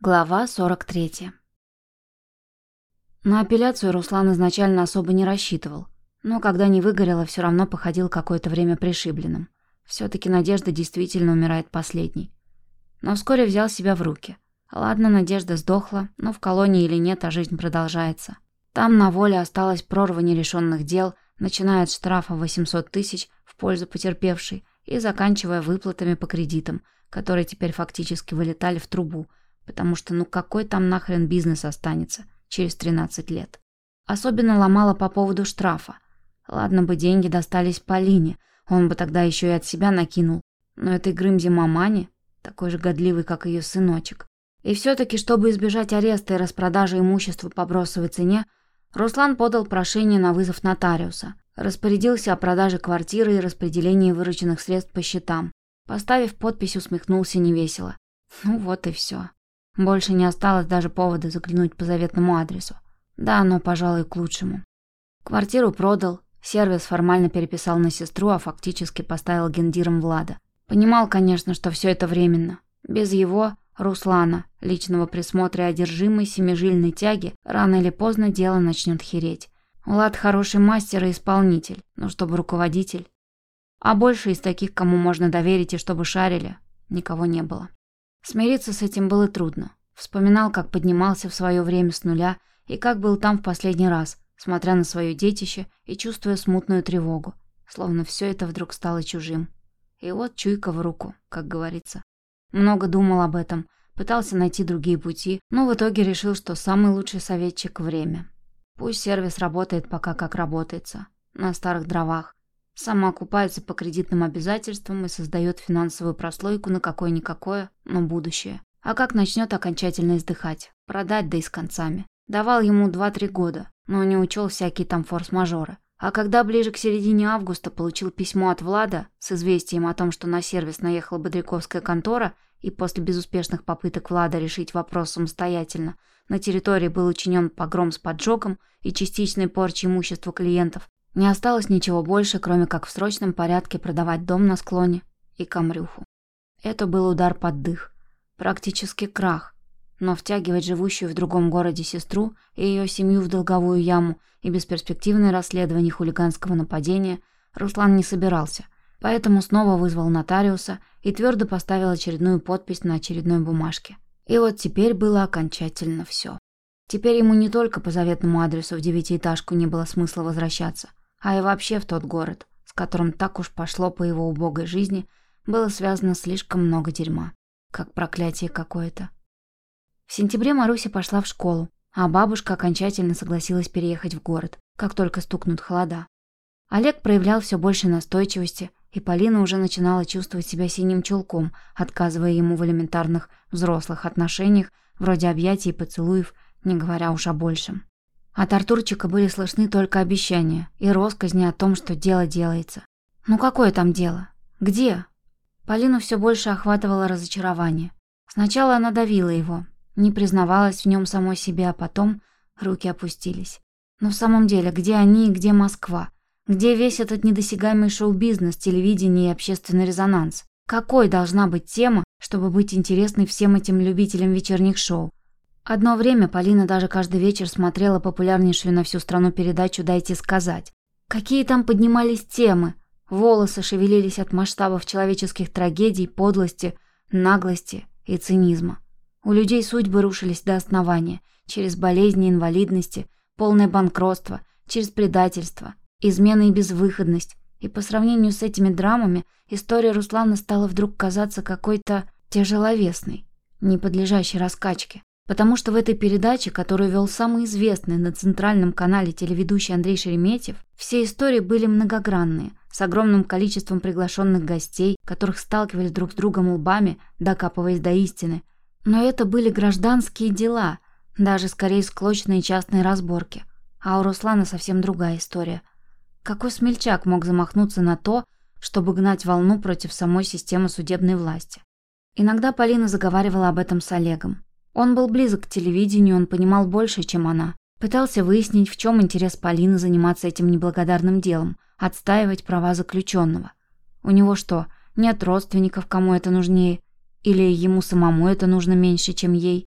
Глава 43. На апелляцию Руслан изначально особо не рассчитывал, но когда не выгорело, все равно походил какое-то время пришибленным. все таки Надежда действительно умирает последней. Но вскоре взял себя в руки. Ладно, Надежда сдохла, но в колонии или нет, а жизнь продолжается. Там на воле осталась прорва нерешенных дел, начиная от штрафа 800 тысяч в пользу потерпевшей и заканчивая выплатами по кредитам, которые теперь фактически вылетали в трубу – потому что ну какой там нахрен бизнес останется через 13 лет. Особенно ломала по поводу штрафа. Ладно бы деньги достались Полине, он бы тогда еще и от себя накинул, но этой Грымзе мамане, такой же годливый, как ее сыночек. И все-таки, чтобы избежать ареста и распродажи имущества по бросовой цене, Руслан подал прошение на вызов нотариуса, распорядился о продаже квартиры и распределении вырученных средств по счетам. Поставив подпись, усмехнулся невесело. Ну вот и все. Больше не осталось даже повода заглянуть по заветному адресу. Да, но, пожалуй, к лучшему. Квартиру продал, сервис формально переписал на сестру, а фактически поставил гендиром Влада. Понимал, конечно, что все это временно. Без его, Руслана, личного присмотра и одержимой семижильной тяги, рано или поздно дело начнет хереть. Влад хороший мастер и исполнитель, но чтобы руководитель. А больше из таких, кому можно доверить и чтобы шарили, никого не было. Смириться с этим было трудно. Вспоминал, как поднимался в свое время с нуля и как был там в последний раз, смотря на свое детище и чувствуя смутную тревогу, словно все это вдруг стало чужим. И вот чуйка в руку, как говорится. Много думал об этом, пытался найти другие пути, но в итоге решил, что самый лучший советчик – время. Пусть сервис работает пока как работается, на старых дровах, Сама окупается по кредитным обязательствам и создает финансовую прослойку на какое-никакое, но будущее. А как начнет окончательно издыхать? Продать, да и с концами. Давал ему 2-3 года, но не учел всякие там форс-мажоры. А когда ближе к середине августа получил письмо от Влада с известием о том, что на сервис наехала бодряковская контора, и после безуспешных попыток Влада решить вопрос самостоятельно, на территории был учинен погром с поджогом и частичной порчей имущества клиентов, не осталось ничего больше, кроме как в срочном порядке продавать дом на склоне и камрюху. Это был удар под дых. Практически крах. Но втягивать живущую в другом городе сестру и ее семью в долговую яму и бесперспективное расследование хулиганского нападения Руслан не собирался, поэтому снова вызвал нотариуса и твердо поставил очередную подпись на очередной бумажке. И вот теперь было окончательно все. Теперь ему не только по заветному адресу в девятиэтажку не было смысла возвращаться, а и вообще в тот город, с которым так уж пошло по его убогой жизни, было связано слишком много дерьма, как проклятие какое-то. В сентябре Маруся пошла в школу, а бабушка окончательно согласилась переехать в город, как только стукнут холода. Олег проявлял все больше настойчивости, и Полина уже начинала чувствовать себя синим чулком, отказывая ему в элементарных взрослых отношениях, вроде объятий и поцелуев, не говоря уж о большем. От Артурчика были слышны только обещания и россказни о том, что дело делается. Ну какое там дело? Где? Полину все больше охватывало разочарование. Сначала она давила его, не признавалась в нем самой себе, а потом руки опустились. Но в самом деле, где они и где Москва? Где весь этот недосягаемый шоу-бизнес, телевидение и общественный резонанс? Какой должна быть тема, чтобы быть интересной всем этим любителям вечерних шоу? Одно время Полина даже каждый вечер смотрела популярнейшую на всю страну передачу «Дайте сказать». Какие там поднимались темы. Волосы шевелились от масштабов человеческих трагедий, подлости, наглости и цинизма. У людей судьбы рушились до основания, через болезни, инвалидности, полное банкротство, через предательство, измены и безвыходность. И по сравнению с этими драмами, история Руслана стала вдруг казаться какой-то тяжеловесной, не подлежащей раскачке. Потому что в этой передаче, которую вел самый известный на центральном канале телеведущий Андрей Шереметьев, все истории были многогранные, с огромным количеством приглашенных гостей, которых сталкивались друг с другом лбами, докапываясь до истины. Но это были гражданские дела, даже скорее склочные частные разборки. А у Руслана совсем другая история. Какой смельчак мог замахнуться на то, чтобы гнать волну против самой системы судебной власти? Иногда Полина заговаривала об этом с Олегом. Он был близок к телевидению, он понимал больше, чем она. Пытался выяснить, в чем интерес Полины заниматься этим неблагодарным делом, отстаивать права заключенного. У него что, нет родственников, кому это нужнее? Или ему самому это нужно меньше, чем ей?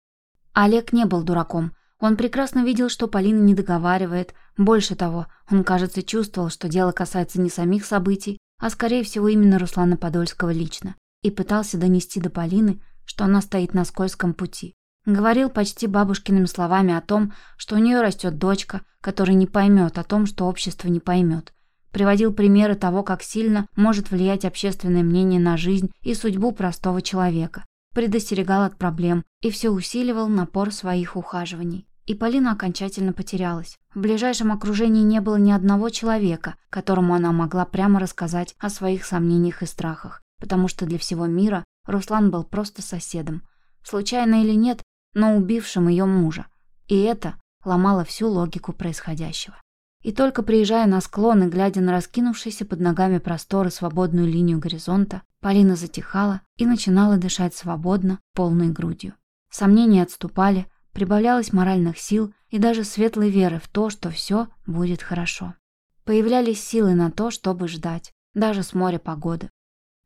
Олег не был дураком. Он прекрасно видел, что Полина не договаривает. Больше того, он, кажется, чувствовал, что дело касается не самих событий, а скорее всего именно Руслана Подольского лично, и пытался донести до Полины, что она стоит на скользком пути. Говорил почти бабушкиными словами о том, что у нее растет дочка, которая не поймет о том, что общество не поймет. Приводил примеры того, как сильно может влиять общественное мнение на жизнь и судьбу простого человека. Предостерегал от проблем и все усиливал напор своих ухаживаний. И Полина окончательно потерялась. В ближайшем окружении не было ни одного человека, которому она могла прямо рассказать о своих сомнениях и страхах, потому что для всего мира Руслан был просто соседом. Случайно или нет, но убившим ее мужа. И это ломало всю логику происходящего. И только приезжая на склон и глядя на раскинувшийся под ногами простор и свободную линию горизонта, Полина затихала и начинала дышать свободно, полной грудью. Сомнения отступали, прибавлялось моральных сил и даже светлой веры в то, что все будет хорошо. Появлялись силы на то, чтобы ждать, даже с моря погоды.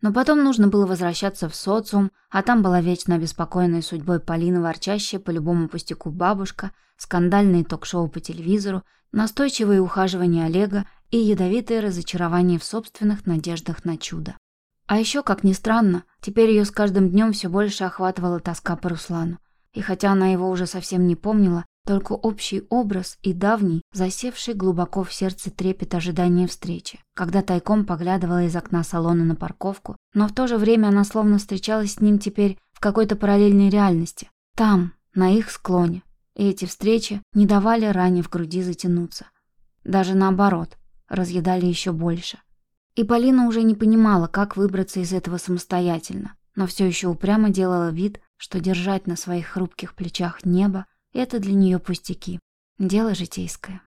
Но потом нужно было возвращаться в социум, а там была вечно обеспокоенная судьбой Полины, ворчащая по любому пустяку бабушка, скандальные ток-шоу по телевизору, настойчивые ухаживания Олега и ядовитое разочарование в собственных надеждах на чудо. А еще, как ни странно, теперь ее с каждым днем все больше охватывала тоска по Руслану. И хотя она его уже совсем не помнила, только общий образ и давний, засевший глубоко в сердце трепет ожидания встречи, когда тайком поглядывала из окна салона на парковку, но в то же время она словно встречалась с ним теперь в какой-то параллельной реальности, там, на их склоне, и эти встречи не давали ране в груди затянуться. Даже наоборот, разъедали еще больше. И Полина уже не понимала, как выбраться из этого самостоятельно, но все еще упрямо делала вид, что держать на своих хрупких плечах небо это для нее пустяки. Дело житейское.